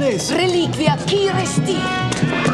Reliquia qui resti.